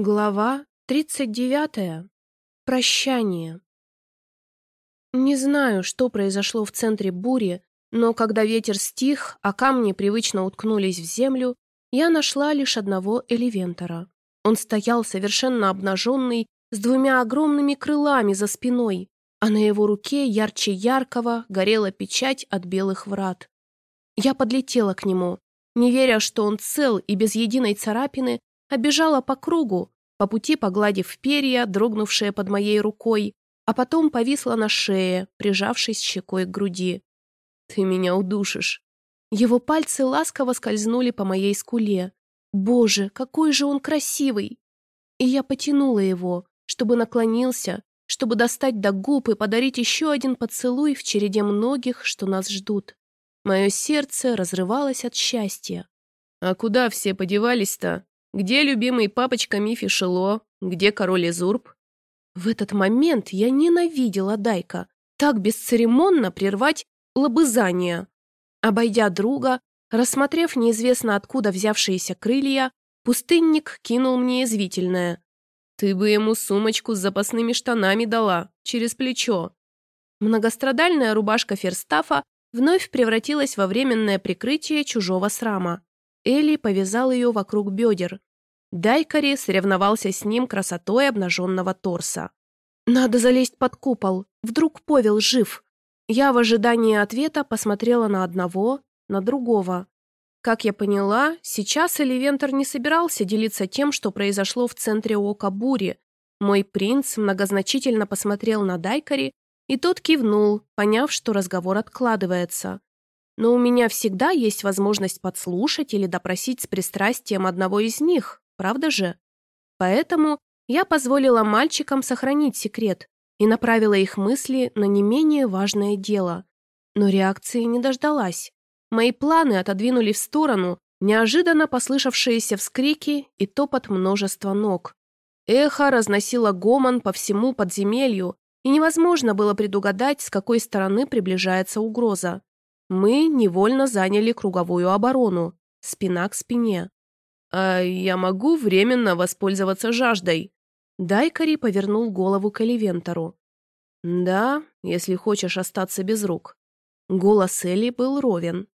Глава 39. Прощание. Не знаю, что произошло в центре бури, но когда ветер стих, а камни привычно уткнулись в землю, я нашла лишь одного элевентора. Он стоял совершенно обнаженный, с двумя огромными крылами за спиной, а на его руке ярче яркого горела печать от белых врат. Я подлетела к нему, не веря, что он цел и без единой царапины, Обежала по кругу, по пути погладив перья, дрогнувшие под моей рукой, а потом повисла на шее, прижавшись щекой к груди. «Ты меня удушишь». Его пальцы ласково скользнули по моей скуле. «Боже, какой же он красивый!» И я потянула его, чтобы наклонился, чтобы достать до губ и подарить еще один поцелуй в череде многих, что нас ждут. Мое сердце разрывалось от счастья. «А куда все подевались-то?» Где любимый папочка Мифи Шило? Где король Изурб? В этот момент я ненавидела Дайка. Так бесцеремонно прервать лобызание. Обойдя друга, рассмотрев неизвестно откуда взявшиеся крылья, пустынник кинул мне извительное. «Ты бы ему сумочку с запасными штанами дала, через плечо». Многострадальная рубашка Ферстафа вновь превратилась во временное прикрытие чужого срама. Элли повязал ее вокруг бедер. Дайкари соревновался с ним красотой обнаженного торса. «Надо залезть под купол. Вдруг Повел жив?» Я в ожидании ответа посмотрела на одного, на другого. Как я поняла, сейчас Эливентор не собирался делиться тем, что произошло в центре ока бури. Мой принц многозначительно посмотрел на Дайкари, и тот кивнул, поняв, что разговор откладывается но у меня всегда есть возможность подслушать или допросить с пристрастием одного из них, правда же? Поэтому я позволила мальчикам сохранить секрет и направила их мысли на не менее важное дело. Но реакции не дождалась. Мои планы отодвинули в сторону неожиданно послышавшиеся вскрики и топот множества ног. Эхо разносило гомон по всему подземелью, и невозможно было предугадать, с какой стороны приближается угроза. Мы невольно заняли круговую оборону, спина к спине. «А я могу временно воспользоваться жаждой?» Дайкари повернул голову к Эливентору. «Да, если хочешь остаться без рук». Голос Элли был ровен.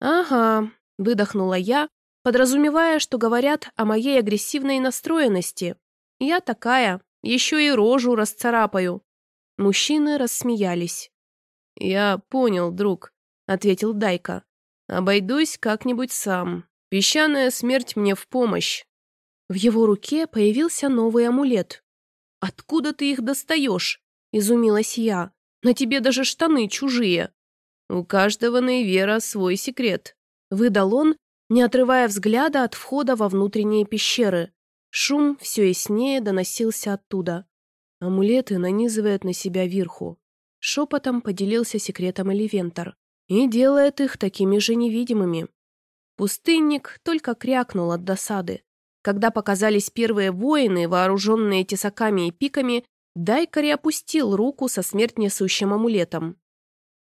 «Ага», — выдохнула я, подразумевая, что говорят о моей агрессивной настроенности. «Я такая, еще и рожу расцарапаю». Мужчины рассмеялись. «Я понял, друг ответил Дайка. «Обойдусь как-нибудь сам. Песчаная смерть мне в помощь». В его руке появился новый амулет. «Откуда ты их достаешь?» – изумилась я. «На тебе даже штаны чужие». «У каждого Нейвера свой секрет», – выдал он, не отрывая взгляда от входа во внутренние пещеры. Шум все яснее доносился оттуда. Амулеты нанизывает на себя вирху. Шепотом поделился секретом Эливентор и делает их такими же невидимыми. Пустынник только крякнул от досады. Когда показались первые воины, вооруженные тесаками и пиками, Дайкари опустил руку со смертнесущим амулетом.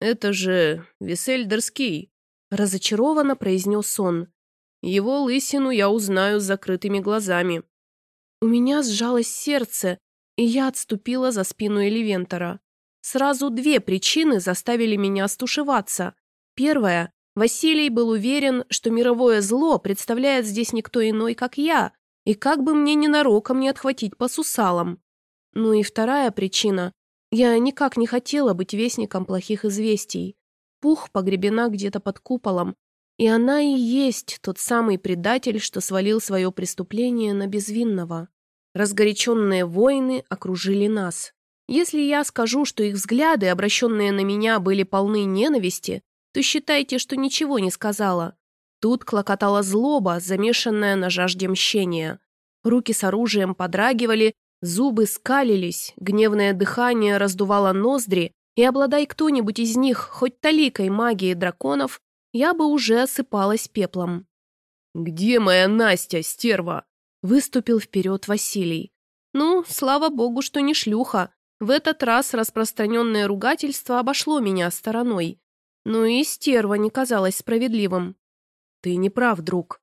«Это же Висельдерский», — разочарованно произнес он. «Его лысину я узнаю с закрытыми глазами». У меня сжалось сердце, и я отступила за спину Эливентора. Сразу две причины заставили меня стушеваться. Первая. Василий был уверен, что мировое зло представляет здесь никто иной, как я, и как бы мне ненароком не отхватить по сусалам. Ну и вторая причина. Я никак не хотела быть вестником плохих известий. Пух погребена где-то под куполом, и она и есть тот самый предатель, что свалил свое преступление на безвинного. Разгоряченные воины окружили нас. Если я скажу, что их взгляды, обращенные на меня, были полны ненависти, то считайте, что ничего не сказала. Тут клокотала злоба, замешанная на жажде мщения. Руки с оружием подрагивали, зубы скалились, гневное дыхание раздувало ноздри, и обладай кто-нибудь из них хоть таликой магии драконов, я бы уже осыпалась пеплом. «Где моя Настя, стерва?» Выступил вперед Василий. «Ну, слава богу, что не шлюха. В этот раз распространенное ругательство обошло меня стороной. Но и стерва не казалась справедливым. «Ты не прав, друг».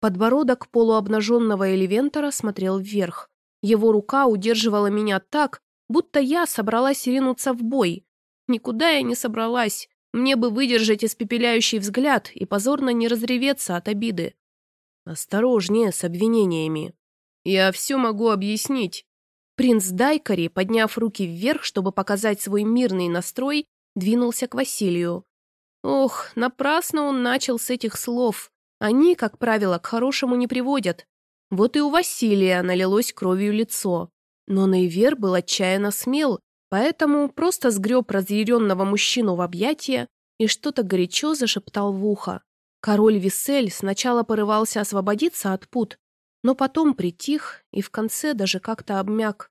Подбородок полуобнаженного элевентора смотрел вверх. Его рука удерживала меня так, будто я собралась ринуться в бой. Никуда я не собралась. Мне бы выдержать испепеляющий взгляд и позорно не разреветься от обиды. Осторожнее с обвинениями. Я все могу объяснить. Принц Дайкари, подняв руки вверх, чтобы показать свой мирный настрой, двинулся к Василию. Ох, напрасно он начал с этих слов. Они, как правило, к хорошему не приводят. Вот и у Василия налилось кровью лицо. Но Нейвер был отчаянно смел, поэтому просто сгреб разъяренного мужчину в объятия и что-то горячо зашептал в ухо. Король Висель сначала порывался освободиться от пут, но потом притих и в конце даже как-то обмяк.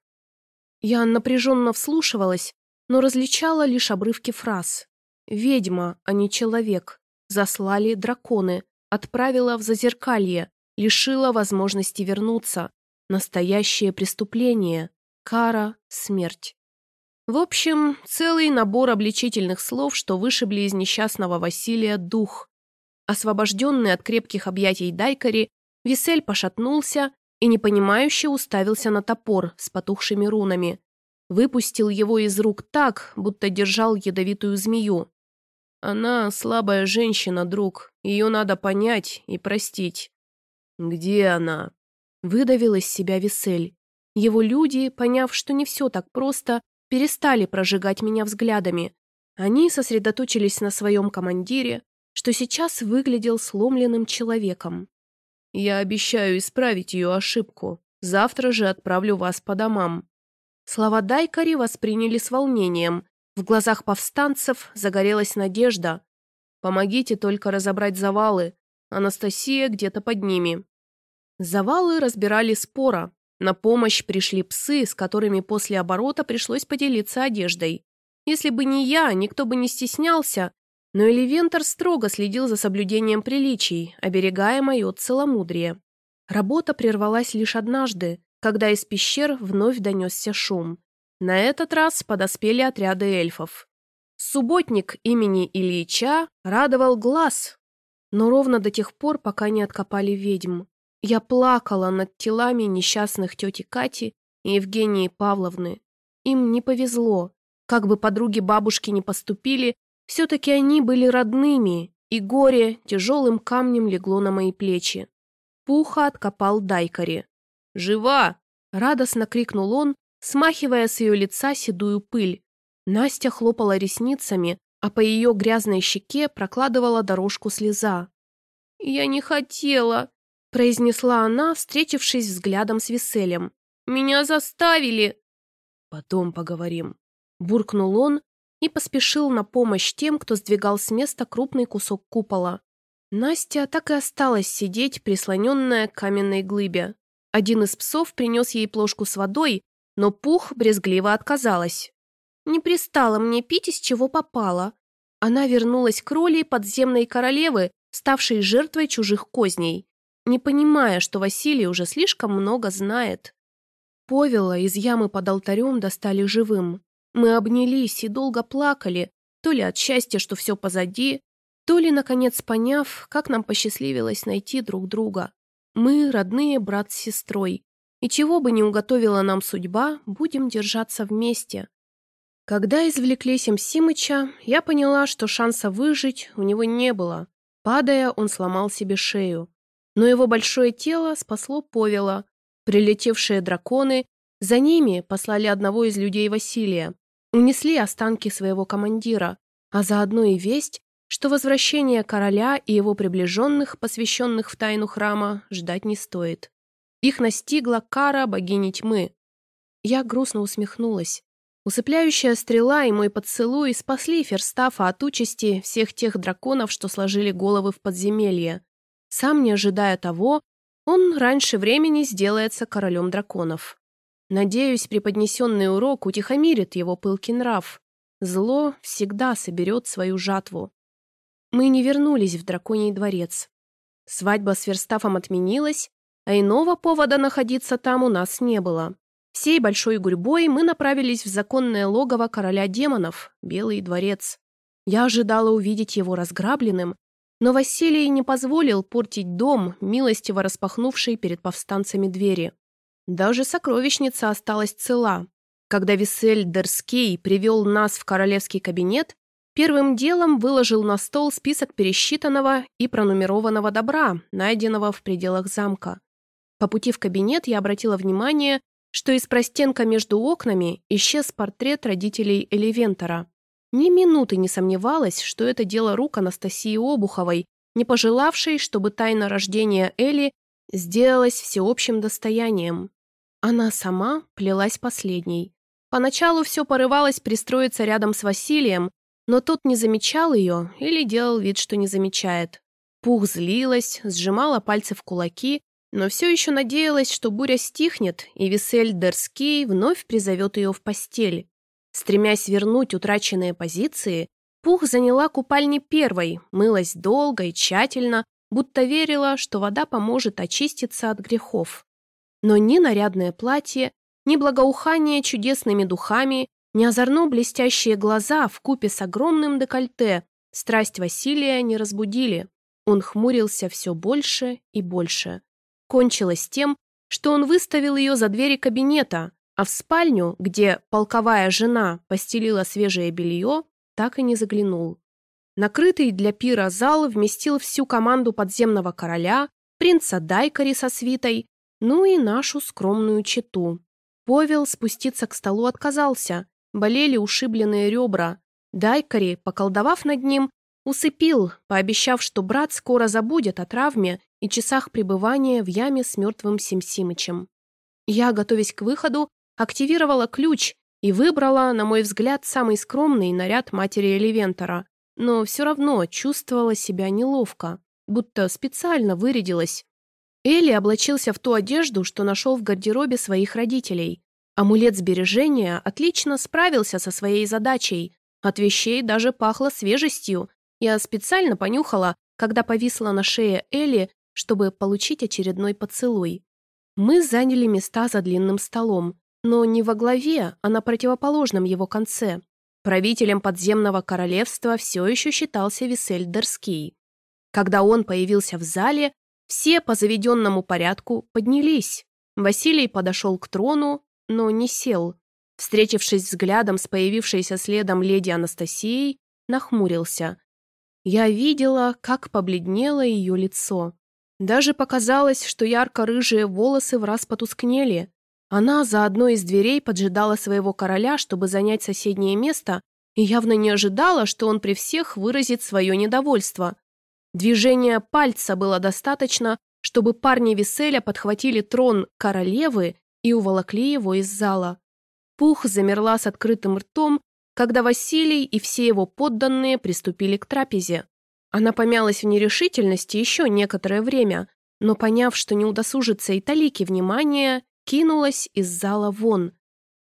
Я напряженно вслушивалась, но различала лишь обрывки фраз. «Ведьма, а не человек. Заслали драконы. Отправила в зазеркалье. Лишила возможности вернуться. Настоящее преступление. Кара, смерть». В общем, целый набор обличительных слов, что вышибли из несчастного Василия дух. Освобожденный от крепких объятий Дайкари, Висель пошатнулся и непонимающе уставился на топор с потухшими рунами. Выпустил его из рук так, будто держал ядовитую змею. Она слабая женщина, друг. Ее надо понять и простить. Где она? Выдавил из себя Висель. Его люди, поняв, что не все так просто, перестали прожигать меня взглядами. Они сосредоточились на своем командире, что сейчас выглядел сломленным человеком. «Я обещаю исправить ее ошибку. Завтра же отправлю вас по домам». Слова Дайкари восприняли с волнением. В глазах повстанцев загорелась надежда. «Помогите только разобрать завалы. Анастасия где-то под ними». Завалы разбирали спора, на помощь пришли псы, с которыми после оборота пришлось поделиться одеждой. Если бы не я, никто бы не стеснялся, но Эливентор строго следил за соблюдением приличий, оберегая мое целомудрие. Работа прервалась лишь однажды, когда из пещер вновь донесся шум. На этот раз подоспели отряды эльфов. Субботник имени Ильича радовал глаз, но ровно до тех пор, пока не откопали ведьм. Я плакала над телами несчастных тети Кати и Евгении Павловны. Им не повезло. Как бы подруги бабушки не поступили, все-таки они были родными, и горе тяжелым камнем легло на мои плечи. Пуха откопал Дайкари. «Жива!» — радостно крикнул он, смахивая с ее лица седую пыль. Настя хлопала ресницами, а по ее грязной щеке прокладывала дорожку слеза. «Я не хотела!» произнесла она, встретившись взглядом с Веселем. «Меня заставили!» «Потом поговорим», — буркнул он и поспешил на помощь тем, кто сдвигал с места крупный кусок купола. Настя так и осталась сидеть, прислоненная к каменной глыбе. Один из псов принес ей плошку с водой, но Пух брезгливо отказалась. «Не пристало мне пить, из чего попало». Она вернулась к роли подземной королевы, ставшей жертвой чужих козней не понимая, что Василий уже слишком много знает. Повела из ямы под алтарем достали живым. Мы обнялись и долго плакали, то ли от счастья, что все позади, то ли, наконец, поняв, как нам посчастливилось найти друг друга. Мы, родные брат с сестрой, и чего бы ни уготовила нам судьба, будем держаться вместе. Когда извлекли Семсимыча, я поняла, что шанса выжить у него не было. Падая, он сломал себе шею. Но его большое тело спасло Повела. Прилетевшие драконы за ними послали одного из людей Василия. Унесли останки своего командира, а заодно и весть, что возвращение короля и его приближенных, посвященных в тайну храма, ждать не стоит. Их настигла кара богини тьмы. Я грустно усмехнулась. Усыпляющая стрела и мой поцелуй спасли Ферстафа от участи всех тех драконов, что сложили головы в подземелье. Сам не ожидая того, он раньше времени сделается королем драконов. Надеюсь, преподнесенный урок утихомирит его пылкий нрав. Зло всегда соберет свою жатву. Мы не вернулись в драконий дворец. Свадьба с Верстафом отменилась, а иного повода находиться там у нас не было. Всей большой гурьбой мы направились в законное логово короля демонов, Белый дворец. Я ожидала увидеть его разграбленным, Но Василий не позволил портить дом, милостиво распахнувший перед повстанцами двери. Даже сокровищница осталась цела. Когда Висель Дерский привел нас в королевский кабинет, первым делом выложил на стол список пересчитанного и пронумерованного добра, найденного в пределах замка. По пути в кабинет я обратила внимание, что из простенка между окнами исчез портрет родителей Эливентора. Ни минуты не сомневалась, что это дело рук Анастасии Обуховой, не пожелавшей, чтобы тайна рождения Эли сделалась всеобщим достоянием. Она сама плелась последней. Поначалу все порывалось пристроиться рядом с Василием, но тот не замечал ее или делал вид, что не замечает. Пух злилась, сжимала пальцы в кулаки, но все еще надеялась, что буря стихнет, и Висель Дерский вновь призовет ее в постель. Стремясь вернуть утраченные позиции, Пух заняла купальни первой, мылась долго и тщательно, будто верила, что вода поможет очиститься от грехов. Но ни нарядное платье, ни благоухание чудесными духами, ни озорно блестящие глаза в купе с огромным декольте страсть Василия не разбудили. Он хмурился все больше и больше. Кончилось тем, что он выставил ее за двери кабинета, а в спальню, где полковая жена постелила свежее белье, так и не заглянул. Накрытый для пира зал вместил всю команду подземного короля, принца Дайкари со свитой, ну и нашу скромную чету. Повел спуститься к столу отказался, болели ушибленные ребра. Дайкари, поколдовав над ним, усыпил, пообещав, что брат скоро забудет о травме и часах пребывания в яме с мертвым Симсимычем. Я, готовясь к выходу, активировала ключ и выбрала, на мой взгляд, самый скромный наряд матери Элевентора, но все равно чувствовала себя неловко, будто специально вырядилась. Элли облачился в ту одежду, что нашел в гардеробе своих родителей. Амулет сбережения отлично справился со своей задачей. От вещей даже пахло свежестью. Я специально понюхала, когда повисла на шее Элли, чтобы получить очередной поцелуй. Мы заняли места за длинным столом но не во главе, а на противоположном его конце. Правителем подземного королевства все еще считался Висель Дерский. Когда он появился в зале, все по заведенному порядку поднялись. Василий подошел к трону, но не сел. Встретившись взглядом с появившейся следом леди Анастасией, нахмурился. Я видела, как побледнело ее лицо. Даже показалось, что ярко-рыжие волосы в раз потускнели, она за одной из дверей поджидала своего короля, чтобы занять соседнее место, и явно не ожидала, что он при всех выразит свое недовольство. Движения пальца было достаточно, чтобы парни Виселя подхватили трон королевы и уволокли его из зала. Пух замерла с открытым ртом, когда Василий и все его подданные приступили к трапезе. Она помялась в нерешительности еще некоторое время, но, поняв, что не удосужится и талики внимания, кинулась из зала вон.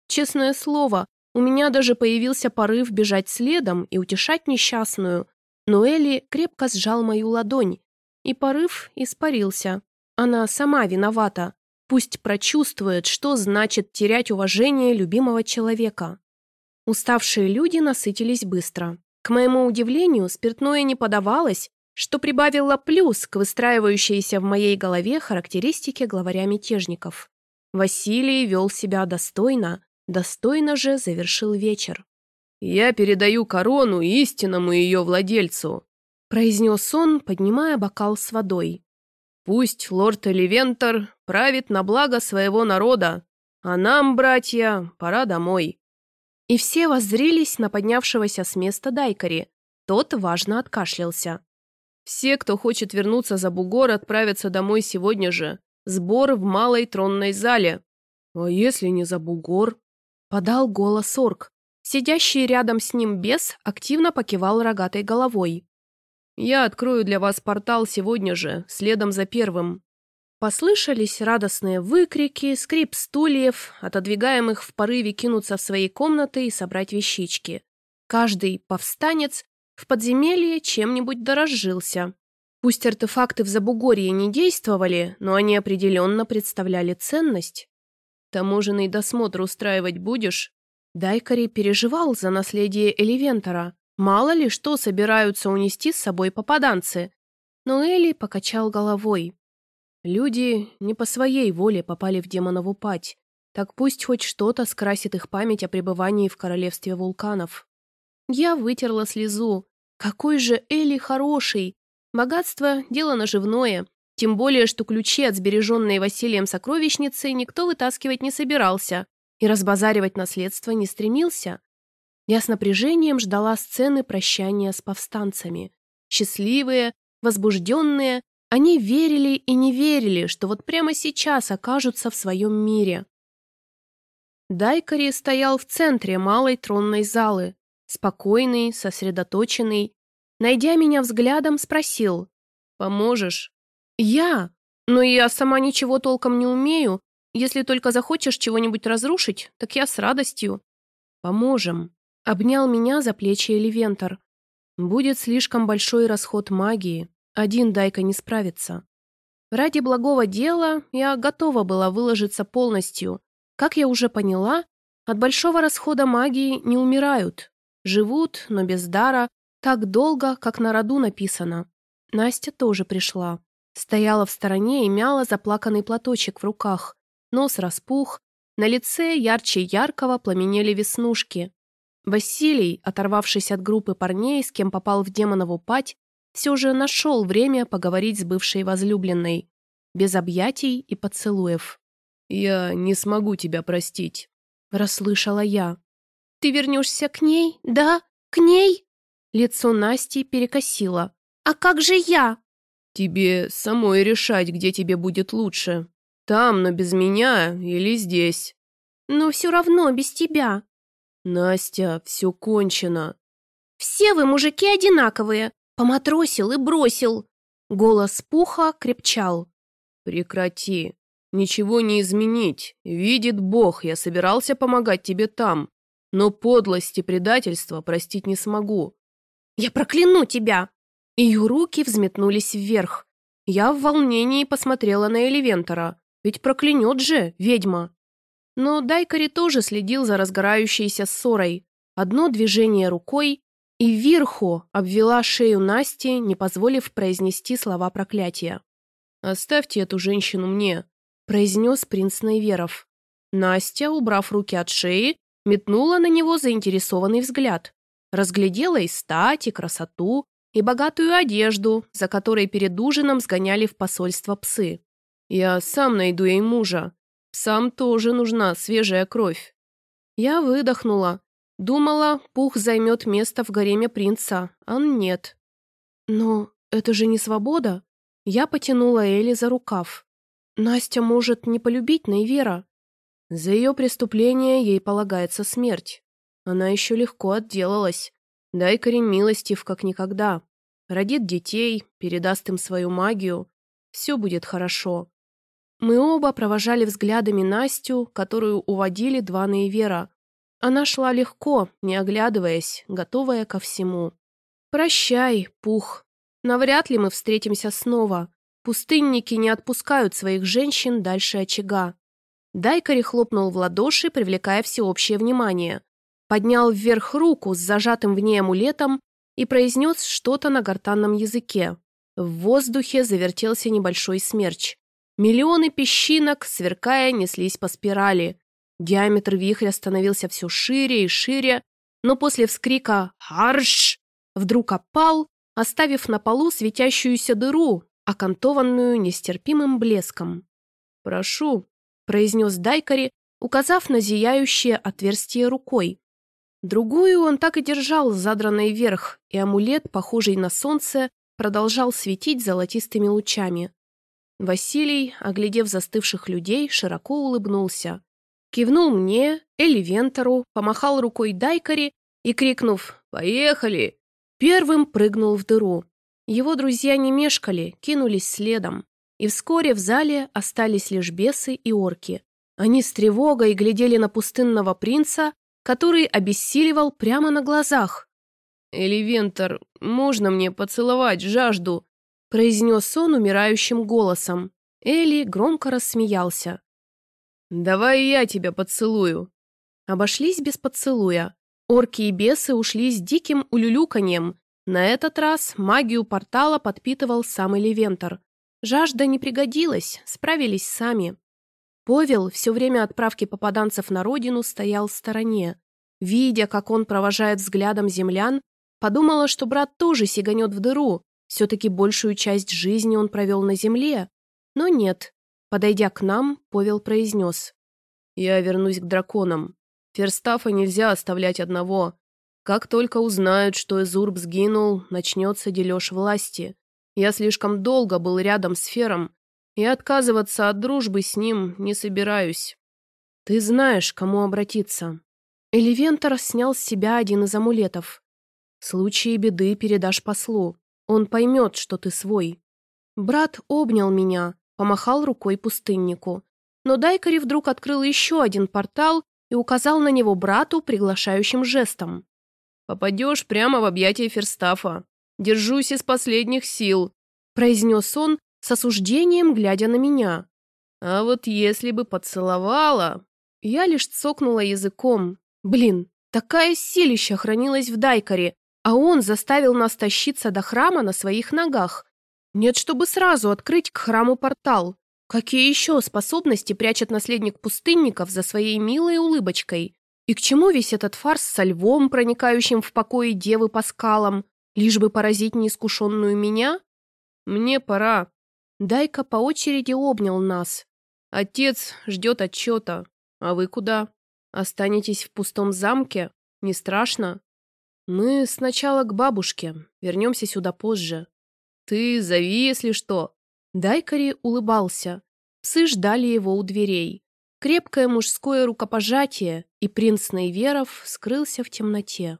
Честное слово, у меня даже появился порыв бежать следом и утешать несчастную, но Элли крепко сжал мою ладонь, и порыв испарился. Она сама виновата. Пусть прочувствует, что значит терять уважение любимого человека. Уставшие люди насытились быстро. К моему удивлению, спиртное не подавалось, что прибавило плюс к выстраивающейся в моей голове характеристике главаря мятежников. Василий вел себя достойно, достойно же завершил вечер. «Я передаю корону истинному ее владельцу», произнес он, поднимая бокал с водой. «Пусть лорд Эливентор правит на благо своего народа, а нам, братья, пора домой». И все воззрились на поднявшегося с места Дайкари. Тот важно откашлялся. «Все, кто хочет вернуться за бугор, отправятся домой сегодня же. Сбор в малой тронной зале. А если не за бугор? Подал голос орк. Сидящий рядом с ним бес активно покивал рогатой головой. «Я открою для вас портал сегодня же, следом за первым». Послышались радостные выкрики, скрип стульев, отодвигаемых в порыве кинуться в свои комнаты и собрать вещички. Каждый повстанец в подземелье чем-нибудь дорожился. Пусть артефакты в Забугорье не действовали, но они определенно представляли ценность. Таможенный досмотр устраивать будешь? Дайкари переживал за наследие Эливентора. Мало ли что собираются унести с собой попаданцы. Но Элли покачал головой. Люди не по своей воле попали в демонову пать. Так пусть хоть что-то скрасит их память о пребывании в королевстве вулканов. Я вытерла слезу. Какой же Элли хороший! Богатство – дело наживное. Тем более, что ключи от сбереженной Василием сокровищницы никто вытаскивать не собирался и разбазаривать наследство не стремился. Я с напряжением ждала сцены прощания с повстанцами. Счастливые, возбужденные, они верили и не верили, что вот прямо сейчас окажутся в своем мире. Дайкари стоял в центре малой тронной залы, спокойный, сосредоточенный. Найдя меня взглядом, спросил «Поможешь?» «Я? Но я сама ничего толком не умею. Если только захочешь чего-нибудь разрушить, так я с радостью». «Поможем», — обнял меня за плечи Эливентор. «Будет слишком большой расход магии. Один Дайка не справится. Ради благого дела я готова была выложиться полностью. Как я уже поняла, от большого расхода магии не умирают. Живут, но без дара, так долго, как на роду написано. Настя тоже пришла. Стояла в стороне и мяла заплаканный платочек в руках. Нос распух, на лице ярче яркого пламенели веснушки. Василий, оторвавшись от группы парней, с кем попал в демонову пать, все же нашел время поговорить с бывшей возлюбленной. Без объятий и поцелуев. «Я не смогу тебя простить», — расслышала я. «Ты вернешься к ней, да? К ней?» Лицо Насти перекосило. «А как же я?» «Тебе самой решать, где тебе будет лучше. Там, но без меня или здесь». «Но все равно без тебя». «Настя, все кончено». «Все вы, мужики, одинаковые. Поматросил и бросил. Голос Пуха крепчал. «Прекрати. Ничего не изменить. Видит Бог, я собирался помогать тебе там. Но подлость и предательство простить не смогу». «Я прокляну тебя!» Ее руки взметнулись вверх. Я в волнении посмотрела на Эливентора. Ведь проклянет же, ведьма. Но Дайкари тоже следил за разгорающейся ссорой. Одно движение рукой, и вверху обвела шею Насти, не позволив произнести слова проклятия. «Оставьте эту женщину мне», — произнес принц Найверов. Настя, убрав руки от шеи, метнула на него заинтересованный взгляд. Разглядела и стать, и красоту, и богатую одежду, за которой перед ужином сгоняли в посольство псы. «Я сам найду ей мужа. Псам тоже нужна свежая кровь». Я выдохнула, Думала, Пух займет место в гареме принца, а нет. Но это же не свобода. Я потянула Эли за рукав. Настя может не полюбить Найвера. За ее преступление ей полагается смерть. Она еще легко отделалась. Дай Карин милостив, как никогда. Родит детей, передаст им свою магию. Все будет хорошо. Мы оба провожали взглядами Настю, которую уводили два Наивера, она шла легко, не оглядываясь, готовая ко всему. «Прощай, Пух. Навряд ли мы встретимся снова. Пустынники не отпускают своих женщин дальше очага». Дайкари хлопнул в ладоши, привлекая всеобщее внимание. Поднял вверх руку с зажатым в ней амулетом и произнес что-то на гортанном языке. В воздухе завертелся небольшой смерч. Миллионы песчинок, сверкая, неслись по спирали. Диаметр вихря становился все шире и шире, но после вскрика «Харш!» вдруг опал, оставив на полу светящуюся дыру, окантованную нестерпимым блеском. «Прошу», — произнес Дайкари, указав на зияющее отверстие рукой. Другую он так и держал задранной вверх, и амулет, похожий на солнце, продолжал светить золотистыми лучами. Василий, оглядев застывших людей, широко улыбнулся. Кивнул мне, Элли Вентору, помахал рукой Дайкари и, крикнув «Поехали!», первым прыгнул в дыру. Его друзья не мешкали, кинулись следом. И вскоре в зале остались лишь бесы и орки. Они с тревогой глядели на пустынного принца, который обессиливал прямо на глазах. «Эливентор, можно мне поцеловать жажду?» произнес он умирающим голосом. Эли громко рассмеялся. «Давай я тебя поцелую». Обошлись без поцелуя. Орки и бесы ушли с диким улюлюканьем. На этот раз магию портала подпитывал самый Левентор. Жажда не пригодилась, справились сами. Повел все время отправки попаданцев на родину стоял в стороне. Видя, как он провожает взглядом землян, подумала, что брат тоже сиганет в дыру. Все-таки большую часть жизни он провел на земле. Но нет. Подойдя к нам, Повел произнес. «Я вернусь к драконам. Ферстафа нельзя оставлять одного. Как только узнают, что Эзурб сгинул, начнется дележ власти. Я слишком долго был рядом с Фером, и отказываться от дружбы с ним не собираюсь. Ты знаешь, кому обратиться. Эливентор снял с себя один из амулетов. В случае беды передашь послу. Он поймет, что ты свой. Брат обнял меня, помахал рукой пустыннику. Но Дайкари вдруг открыл еще один портал и указал на него брату приглашающим жестом. «Попадешь прямо в объятия Ферстафа. Держусь из последних сил», — произнес он, с осуждением глядя на меня. А вот если бы поцеловала... Я лишь цокнула языком. Блин, такая силища хранилась в Дайкаре, а он заставил нас тащиться до храма на своих ногах. Нет, чтобы сразу открыть к храму портал. Какие еще способности прячет наследник пустынников за своей милой улыбочкой? И к чему весь этот фарс со львом, проникающим в покои девы по скалам, лишь бы поразить неискушенную меня? Мне пора, Дайка по очереди обнял нас. «Отец ждет отчета. А вы куда? Останетесь в пустом замке? Не страшно?» «Мы сначала к бабушке. Вернемся сюда позже». «Ты зови, если что». Дайкари улыбался. Псы ждали его у дверей. Крепкое мужское рукопожатие, и принц Нейверов скрылся в темноте.